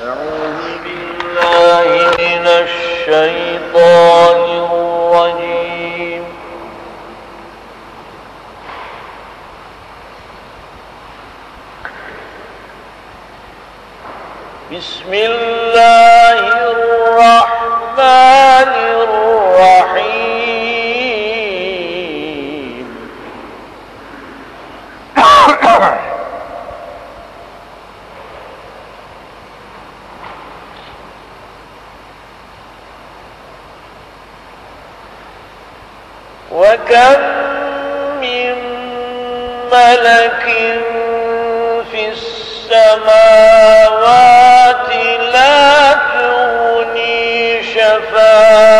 They're all وكم من ملك في السماوات لا تغني شفاعتهم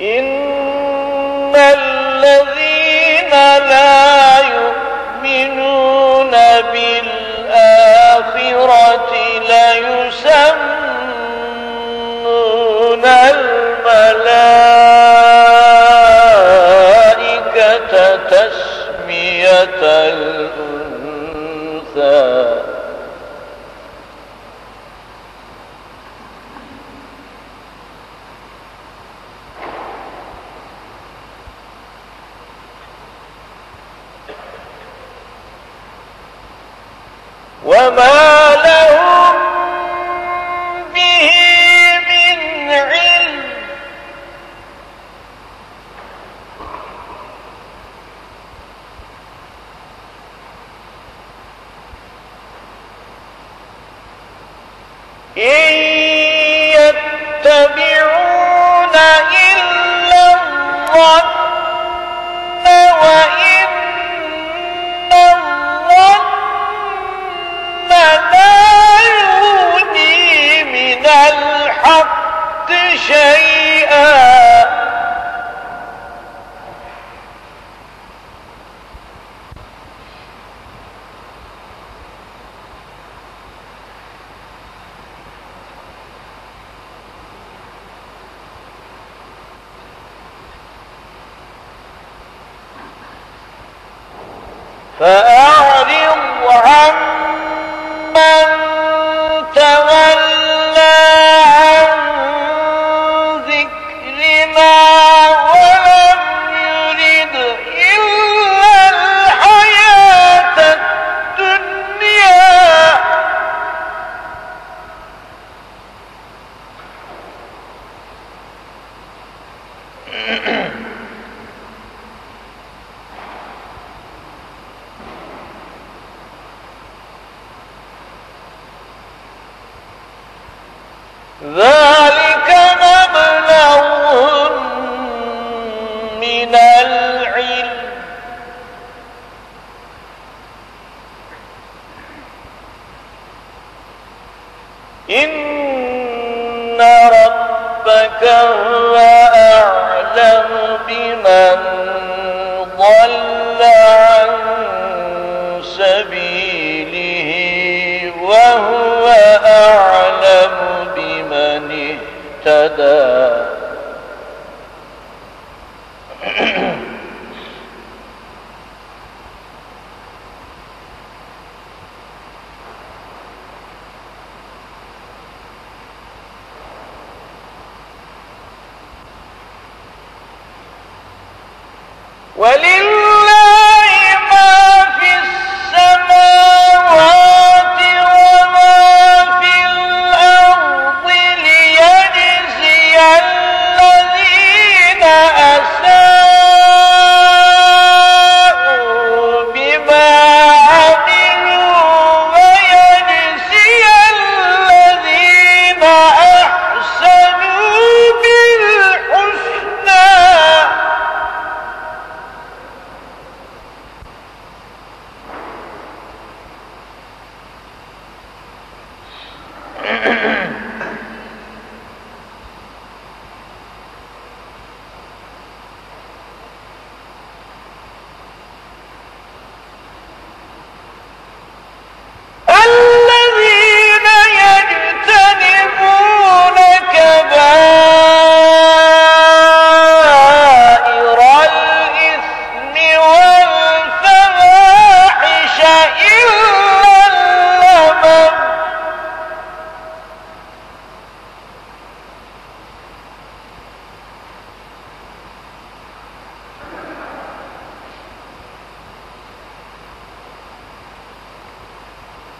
إن الذين لا يؤمنون بالآخرة ليسمون الملائكة تسمية وما لهم فأعرض عن ذلك مبلغهم من العلم. إن ربك هو أعلم بمن ضل عن سبيله وهو هدى ولي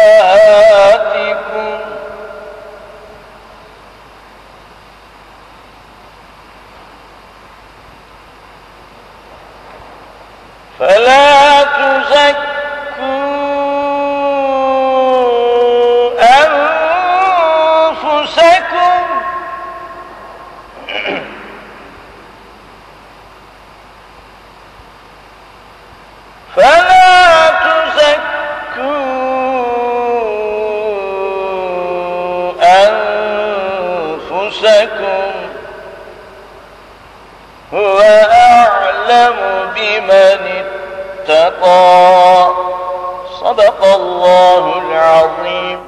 فلا أنفسكم هو أعلم بمن اتقى. صدق الله العظيم.